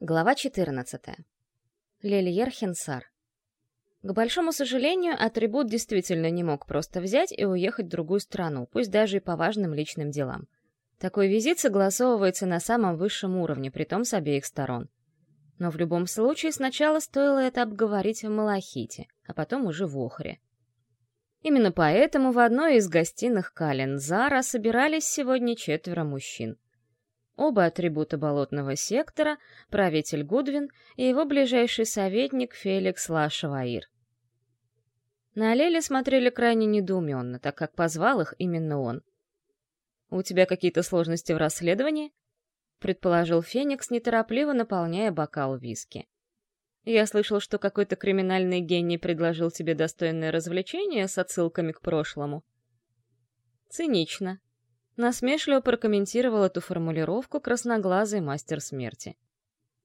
Глава 14. Лельер Хенсар. К большому сожалению, атрибут действительно не мог просто взять и уехать в другую страну, пусть даже и по важным личным делам. Такой визит согласовывается на самом высшем уровне, притом с обеих сторон. Но в любом случае сначала стоило это обговорить в Малахите, а потом уже в Охре. Именно поэтому в одной из гостиных Калензара собирались сегодня четверо мужчин — Оба атрибута болотного сектора, правитель Гудвин и его ближайший советник Феликс Лашаваир. На Леле смотрели крайне недоуменно, так как позвал их именно он. «У тебя какие-то сложности в расследовании?» — предположил Феникс, неторопливо наполняя бокал виски. «Я слышал, что какой-то криминальный гений предложил тебе достойное развлечение с отсылками к прошлому». «Цинично», Насмешливо прокомментировал эту формулировку красноглазый мастер смерти.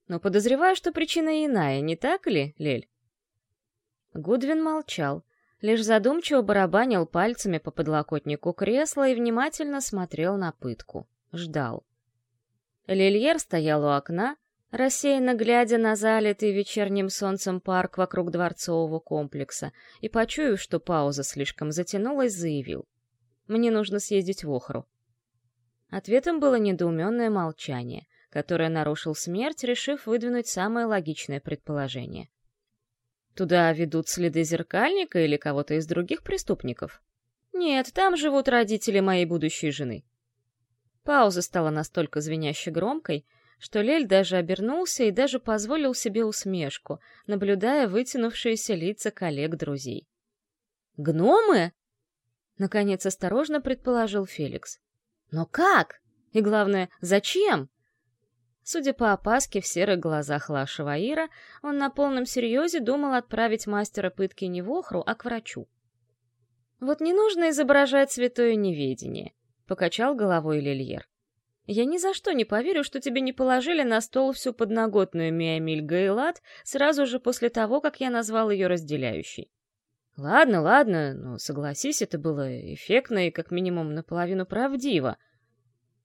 «Но подозреваю, что причина иная, не так ли, Лель?» Гудвин молчал, лишь задумчиво барабанил пальцами по подлокотнику кресла и внимательно смотрел на пытку. Ждал. Лильер стоял у окна, рассеянно глядя на залитый вечерним солнцем парк вокруг дворцового комплекса, и, почуяв, что пауза слишком затянулась, заявил. «Мне нужно съездить в Охру. Ответом было недоуменное молчание, которое нарушил смерть, решив выдвинуть самое логичное предположение. Туда ведут следы зеркальника или кого-то из других преступников? Нет, там живут родители моей будущей жены. Пауза стала настолько звеняще громкой, что Лель даже обернулся и даже позволил себе усмешку, наблюдая вытянувшиеся лица коллег-друзей. «Гномы?» — наконец осторожно предположил Феликс. Но как? И главное, зачем? Судя по опаске в серых глазах Лашева Ира, он на полном серьезе думал отправить мастера пытки не в Охру, а к врачу. «Вот не нужно изображать святое неведение», — покачал головой Лильер. «Я ни за что не поверю, что тебе не положили на стол всю подноготную Миамиль Гейлат сразу же после того, как я назвал ее разделяющей. Ладно, ладно, но согласись, это было эффектно и как минимум наполовину правдиво.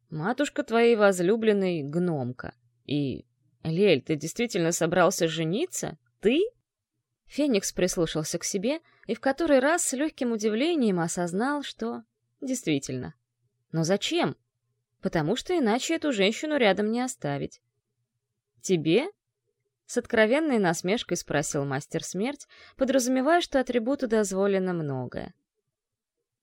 Матушка твоей возлюбленной — гномка. И... Лель, ты действительно собрался жениться? Ты? Феникс прислушался к себе и в который раз с легким удивлением осознал, что... Действительно. Но зачем? Потому что иначе эту женщину рядом не оставить. Тебе? С откровенной насмешкой спросил мастер смерть, подразумевая, что атрибуту дозволено многое.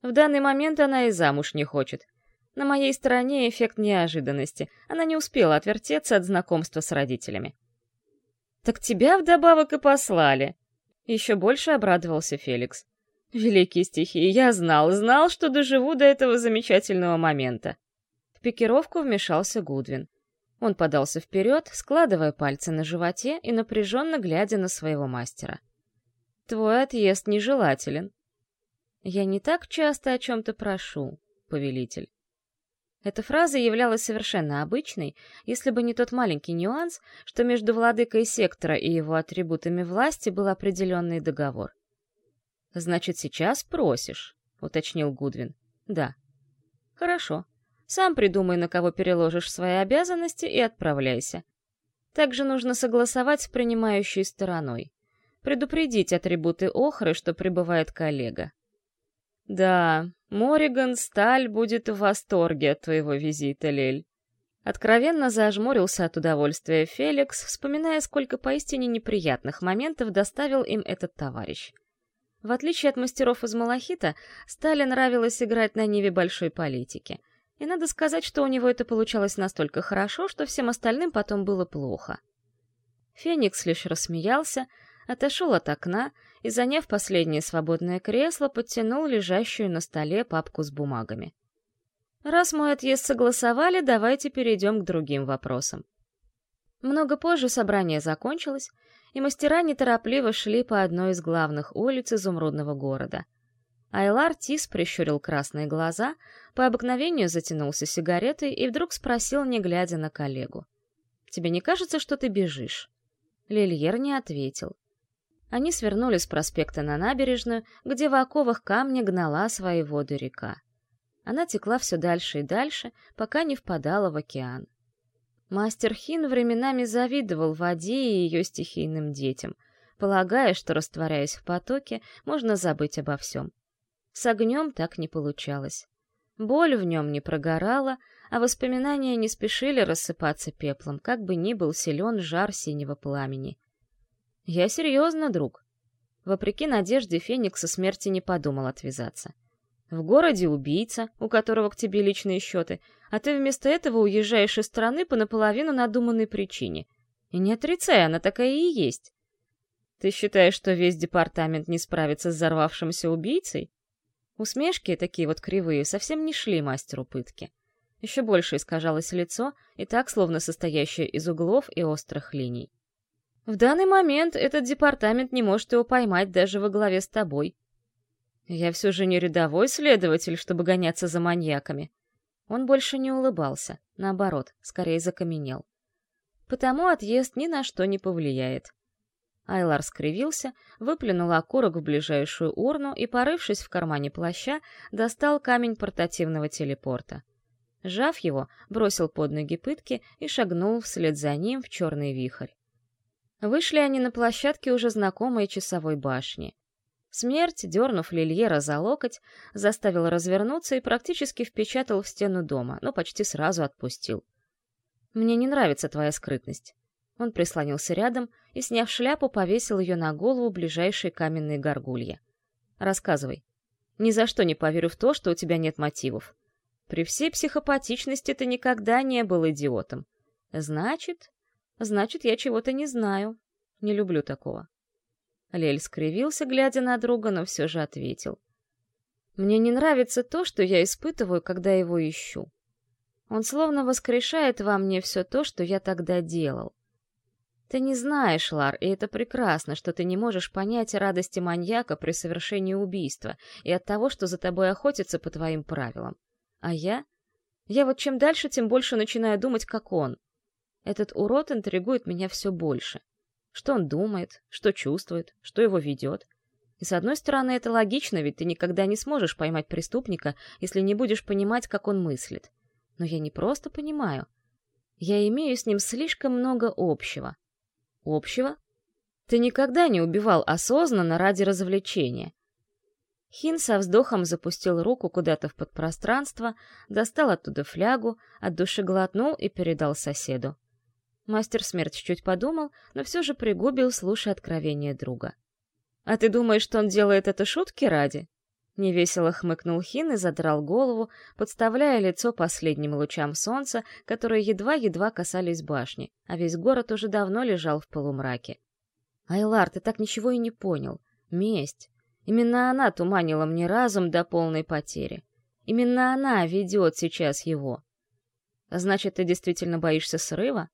В данный момент она и замуж не хочет. На моей стороне эффект неожиданности. Она не успела отвертеться от знакомства с родителями. «Так тебя вдобавок и послали!» Еще больше обрадовался Феликс. «Великие стихи, я знал, знал, что доживу до этого замечательного момента». В пикировку вмешался Гудвин. Он подался вперед, складывая пальцы на животе и напряженно глядя на своего мастера. «Твой отъезд нежелателен». «Я не так часто о чем-то прошу, повелитель». Эта фраза являлась совершенно обычной, если бы не тот маленький нюанс, что между владыкой сектора и его атрибутами власти был определенный договор. «Значит, сейчас просишь», — уточнил Гудвин. «Да». «Хорошо. Сам придумай, на кого переложишь свои обязанности, и отправляйся. Также нужно согласовать с принимающей стороной. Предупредить атрибуты Охры, что прибывает коллега. Да, Мориган Сталь будет в восторге от твоего визита, Лель. Откровенно зажмурился от удовольствия Феликс, вспоминая, сколько поистине неприятных моментов доставил им этот товарищ. В отличие от мастеров из Малахита, Стале нравилось играть на ниве большой политики — и надо сказать, что у него это получалось настолько хорошо, что всем остальным потом было плохо. Феникс лишь рассмеялся, отошел от окна и, заняв последнее свободное кресло, подтянул лежащую на столе папку с бумагами. «Раз мой отъезд согласовали, давайте перейдем к другим вопросам». Много позже собрание закончилось, и мастера неторопливо шли по одной из главных улиц изумрудного города — Айлар Тис прищурил красные глаза, по обыкновению затянулся сигаретой и вдруг спросил, не глядя на коллегу. «Тебе не кажется, что ты бежишь?» Лильер не ответил. Они свернули с проспекта на набережную, где в оковах камня гнала свои воды река. Она текла все дальше и дальше, пока не впадала в океан. Мастер Хин временами завидовал воде и ее стихийным детям, полагая, что, растворяясь в потоке, можно забыть обо всем. С огнем так не получалось. Боль в нем не прогорала, а воспоминания не спешили рассыпаться пеплом, как бы ни был силен жар синего пламени. «Я серьезно, друг». Вопреки надежде Феникса смерти не подумал отвязаться. В городе убийца, у которого к тебе личные счеты, а ты вместо этого уезжаешь из страны по наполовину надуманной причине. И не отрицай, она такая и есть. Ты считаешь, что весь департамент не справится с взорвавшимся убийцей? Усмешки, такие вот кривые, совсем не шли мастеру пытки. Еще больше искажалось лицо, и так словно состоящее из углов и острых линий. В данный момент этот департамент не может его поймать даже во главе с тобой. Я все же не рядовой следователь, чтобы гоняться за маньяками. Он больше не улыбался, наоборот, скорее закаменел. Потому отъезд ни на что не повлияет. Айлар скривился, выплюнул окурок в ближайшую урну и, порывшись в кармане плаща, достал камень портативного телепорта. Жав его, бросил под ноги пытки и шагнул вслед за ним в черный вихрь. Вышли они на площадке уже знакомой часовой башни. Смерть, дернув Лильера за локоть, заставил развернуться и практически впечатал в стену дома, но почти сразу отпустил. «Мне не нравится твоя скрытность». Он прислонился рядом и, сняв шляпу, повесил ее на голову ближайшей каменной горгулье. «Рассказывай. Ни за что не поверю в то, что у тебя нет мотивов. При всей психопатичности ты никогда не был идиотом. Значит, значит, я чего-то не знаю. Не люблю такого». Лель скривился, глядя на друга, но все же ответил. «Мне не нравится то, что я испытываю, когда его ищу. Он словно воскрешает во мне все то, что я тогда делал. Ты не знаешь, Лар, и это прекрасно, что ты не можешь понять радости маньяка при совершении убийства и от того, что за тобой охотятся по твоим правилам. А я? Я вот чем дальше, тем больше начинаю думать, как он. Этот урод интригует меня все больше. Что он думает, что чувствует, что его ведет. И с одной стороны, это логично, ведь ты никогда не сможешь поймать преступника, если не будешь понимать, как он мыслит. Но я не просто понимаю. Я имею с ним слишком много общего. Общего? Ты никогда не убивал осознанно ради развлечения. Хин со вздохом запустил руку куда-то в подпространство, достал оттуда флягу, от души глотнул и передал соседу. Мастер смерти чуть подумал, но все же пригубил, слушая откровение друга. «А ты думаешь, что он делает это шутки ради?» Невесело хмыкнул Хин и задрал голову, подставляя лицо последним лучам солнца, которые едва-едва касались башни, а весь город уже давно лежал в полумраке. «Айлар, ты так ничего и не понял. Месть. Именно она туманила мне разум до полной потери. Именно она ведет сейчас его. Значит, ты действительно боишься срыва?»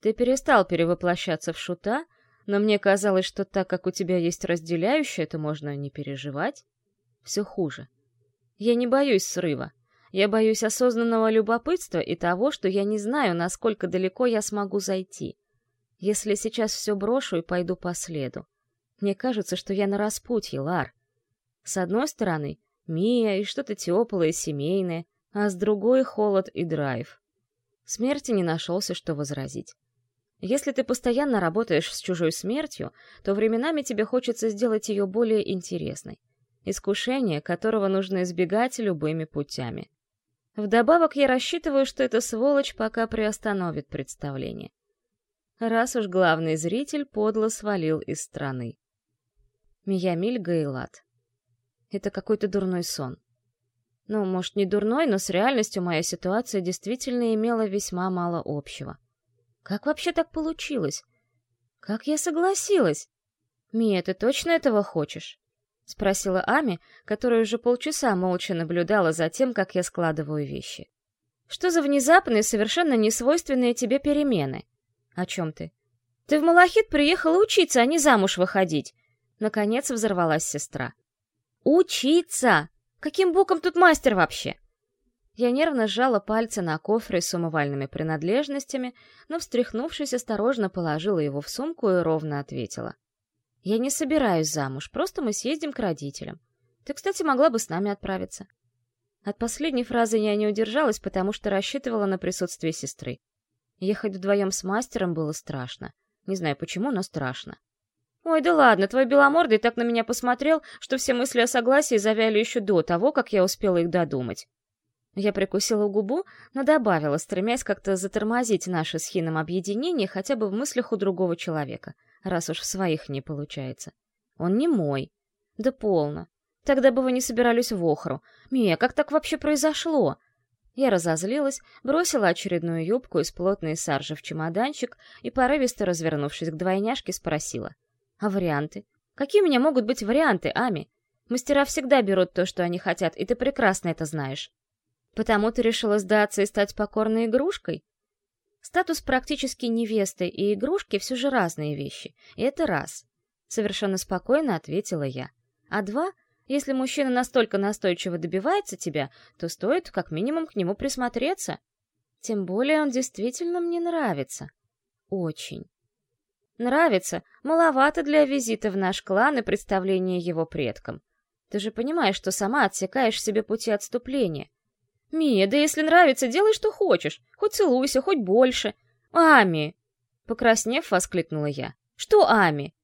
Ты перестал перевоплощаться в шута, но мне казалось, что так как у тебя есть разделяющее, то можно не переживать. Все хуже. Я не боюсь срыва. Я боюсь осознанного любопытства и того, что я не знаю, насколько далеко я смогу зайти. Если сейчас все брошу и пойду по следу. Мне кажется, что я на распутье, Лар. С одной стороны, Мия и что-то теплое, семейное, а с другой — холод и драйв. Смерти не нашелся, что возразить. Если ты постоянно работаешь с чужой смертью, то временами тебе хочется сделать ее более интересной. Искушение, которого нужно избегать любыми путями. Вдобавок я рассчитываю, что эта сволочь пока приостановит представление. Раз уж главный зритель подло свалил из страны. Миямиль Гейлат. Это какой-то дурной сон. Ну, может, не дурной, но с реальностью моя ситуация действительно имела весьма мало общего. Как вообще так получилось? Как я согласилась? Мия, ты точно этого хочешь? Спросила Ами, которая уже полчаса молча наблюдала за тем, как я складываю вещи. Что за внезапные, совершенно несвойственные тебе перемены? О чем ты? Ты в Малахит приехала учиться, а не замуж выходить. Наконец взорвалась сестра. Учиться! Каким боком тут мастер вообще? Я нервно сжала пальцы на кофре с умывальными принадлежностями, но, встряхнувшись, осторожно положила его в сумку и ровно ответила. «Я не собираюсь замуж, просто мы съездим к родителям. Ты, кстати, могла бы с нами отправиться». От последней фразы я не удержалась, потому что рассчитывала на присутствие сестры. Ехать вдвоем с мастером было страшно. Не знаю почему, но страшно. «Ой, да ладно, твой беломордый так на меня посмотрел, что все мысли о согласии завяли еще до того, как я успела их додумать». Я прикусила губу, но добавила, стремясь как-то затормозить наше с Хином объединение хотя бы в мыслях у другого человека, раз уж в своих не получается. Он не мой. Да полно. Тогда бы вы не собирались в Охру. Мия, как так вообще произошло? Я разозлилась, бросила очередную юбку из плотной саржи в чемоданчик и, порывисто развернувшись к двойняшке, спросила. «А варианты? Какие у меня могут быть варианты, Ами? Мастера всегда берут то, что они хотят, и ты прекрасно это знаешь. Потому ты решила сдаться и стать покорной игрушкой? Статус практически невесты и игрушки все же разные вещи, и это раз. Совершенно спокойно ответила я. А два — если мужчина настолько настойчиво добивается тебя, то стоит как минимум к нему присмотреться. Тем более он действительно мне нравится. Очень. Нравится, маловато для визита в наш клан и представления его предкам. Ты же понимаешь, что сама отсекаешь себе пути отступления. Мия, да если нравится, делай, что хочешь. Хоть целуйся, хоть больше. Ами! Покраснев, воскликнула я. Что Ами?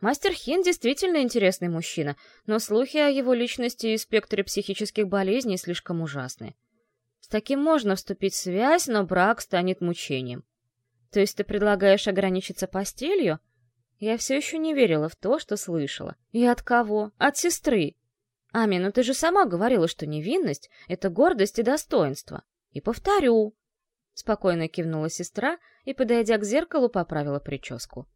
Мастер Хин действительно интересный мужчина, но слухи о его личности и спектре психических болезней слишком ужасны. С таким можно вступить в связь, но брак станет мучением. То есть ты предлагаешь ограничиться постелью? Я все еще не верила в то, что слышала. И от кого? От сестры. Ами, ну ты же сама говорила, что невинность — это гордость и достоинство. И повторю. Спокойно кивнула сестра и, подойдя к зеркалу, поправила прическу.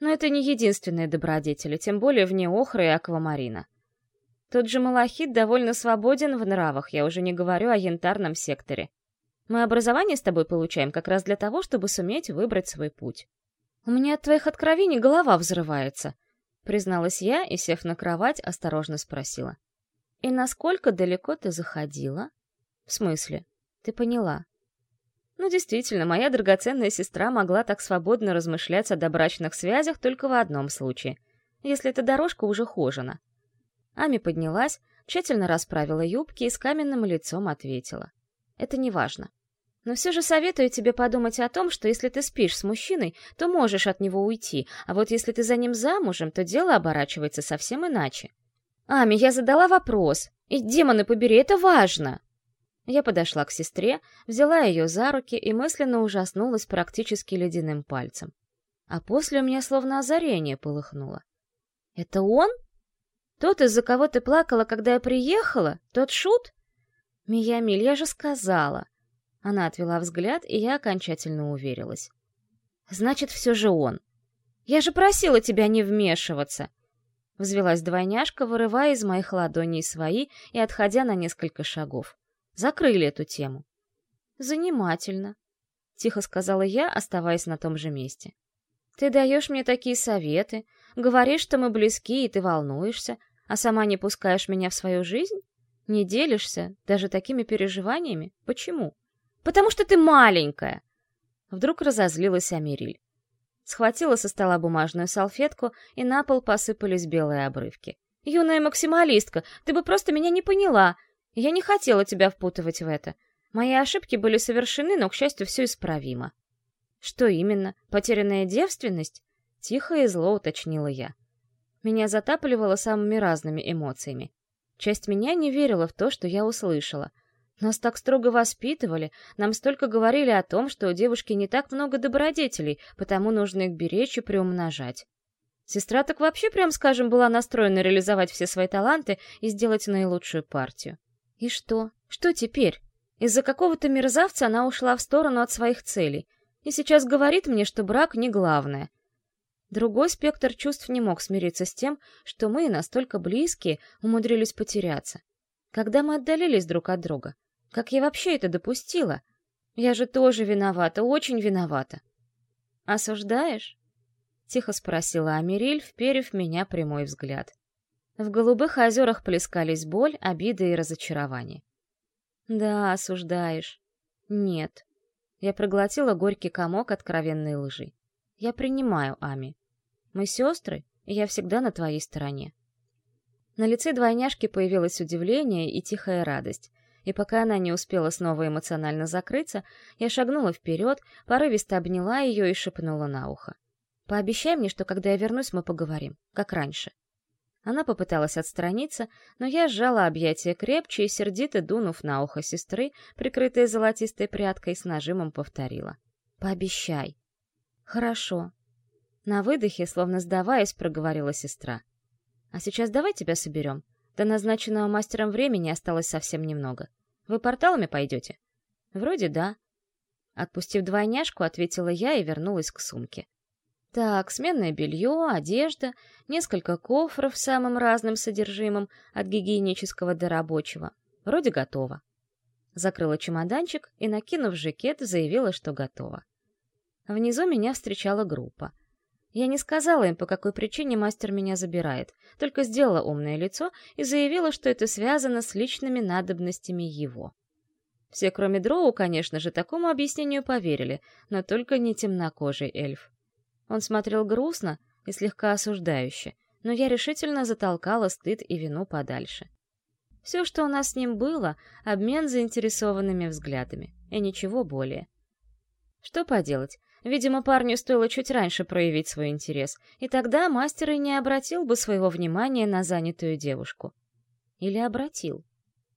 Но это не единственные добродетели, тем более вне охры и аквамарина. Тот же малахит довольно свободен в нравах, я уже не говорю о янтарном секторе. Мы образование с тобой получаем как раз для того, чтобы суметь выбрать свой путь. У меня от твоих откровений голова взрывается, призналась я и, сев на кровать, осторожно спросила. И насколько далеко ты заходила? В смысле? Ты поняла? Ну, действительно, моя драгоценная сестра могла так свободно размышлять о добрачных связях только в одном случае, если эта дорожка уже хожена. Ами поднялась, тщательно расправила юбки и с каменным лицом ответила. «Это не важно. Но все же советую тебе подумать о том, что если ты спишь с мужчиной, то можешь от него уйти, а вот если ты за ним замужем, то дело оборачивается совсем иначе». «Ами, я задала вопрос. И, демоны побери, это важно!» Я подошла к сестре, взяла ее за руки и мысленно ужаснулась практически ледяным пальцем. А после у меня словно озарение полыхнуло. «Это он? Тот, из-за кого ты плакала, когда я приехала? Тот шут?» «Миямиль, я же сказала!» Она отвела взгляд, и я окончательно уверилась. «Значит, все же он. Я же просила тебя не вмешиваться!» Взвелась двойняшка, вырывая из моих ладоней свои и отходя на несколько шагов. Закрыли эту тему. Занимательно, тихо сказала я, оставаясь на том же месте. Ты даешь мне такие советы, говоришь, что мы близки, и ты волнуешься, а сама не пускаешь меня в свою жизнь? Не делишься даже такими переживаниями? Почему? Потому что ты маленькая. Вдруг разозлилась Амириль. Схватила со стола бумажную салфетку, и на пол посыпались белые обрывки. «Юная максималистка, ты бы просто меня не поняла. Я не хотела тебя впутывать в это. Мои ошибки были совершены, но, к счастью, все исправимо. Что именно? Потерянная девственность? Тихо и зло уточнила я. Меня затапливало самыми разными эмоциями. Часть меня не верила в то, что я услышала. Нас так строго воспитывали, нам столько говорили о том, что у девушки не так много добродетелей, потому нужно их беречь и приумножать. Сестра так вообще, прям скажем, была настроена реализовать все свои таланты и сделать наилучшую партию. И что? Что теперь? Из-за какого-то мерзавца она ушла в сторону от своих целей. И сейчас говорит мне, что брак не главное. Другой спектр чувств не мог смириться с тем, что мы, настолько близкие, умудрились потеряться. Когда мы отдалились друг от друга? Как я вообще это допустила? Я же тоже виновата, очень виновата. «Осуждаешь?» — тихо спросила Амириль, вперев в меня прямой взгляд. В голубых озерах плескались боль, обида и разочарование. «Да, осуждаешь. Нет». Я проглотила горький комок откровенной лжи. «Я принимаю, Ами. Мы сестры, и я всегда на твоей стороне». На лице двойняшки появилось удивление и тихая радость. И пока она не успела снова эмоционально закрыться, я шагнула вперед, порывисто обняла ее и шепнула на ухо. «Пообещай мне, что когда я вернусь, мы поговорим, как раньше». Она попыталась отстраниться, но я сжала объятия крепче и, сердито дунув на ухо сестры, прикрытая золотистой прядкой, с нажимом повторила. «Пообещай». «Хорошо». На выдохе, словно сдаваясь, проговорила сестра. «А сейчас давай тебя соберем. До назначенного мастером времени осталось совсем немного. Вы порталами пойдете?» «Вроде да». Отпустив двойняшку, ответила я и вернулась к сумке. Так, сменное белье, одежда, несколько кофров с самым разным содержимым, от гигиенического до рабочего. Вроде готово. Закрыла чемоданчик и, накинув жакет, заявила, что готова. Внизу меня встречала группа. Я не сказала им, по какой причине мастер меня забирает, только сделала умное лицо и заявила, что это связано с личными надобностями его. Все, кроме Дроу, конечно же, такому объяснению поверили, но только не темнокожий эльф. Он смотрел грустно и слегка осуждающе, но я решительно затолкала стыд и вину подальше. Все, что у нас с ним было, — обмен заинтересованными взглядами, и ничего более. Что поделать, видимо, парню стоило чуть раньше проявить свой интерес, и тогда мастер и не обратил бы своего внимания на занятую девушку. Или обратил.